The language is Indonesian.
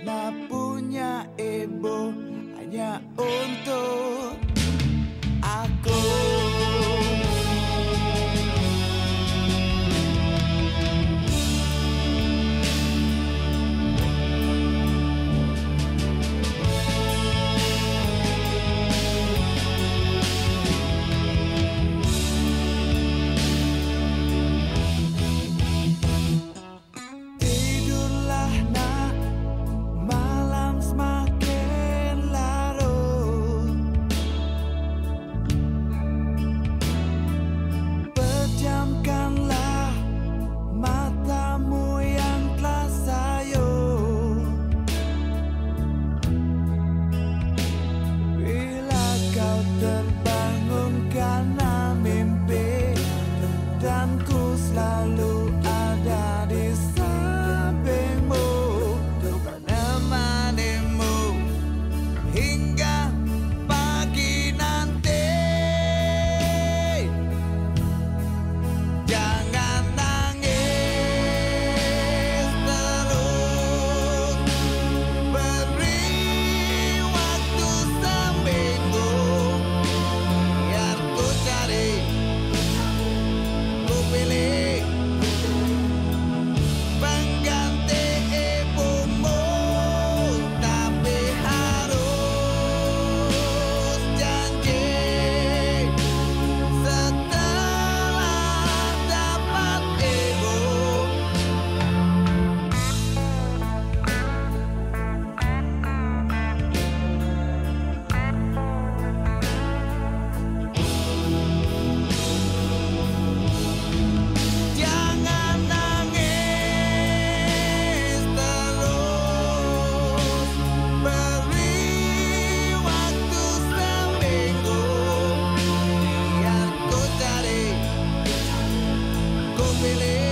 pernah punya ibu hanya untuk dan ku selalu ada di sini. believe.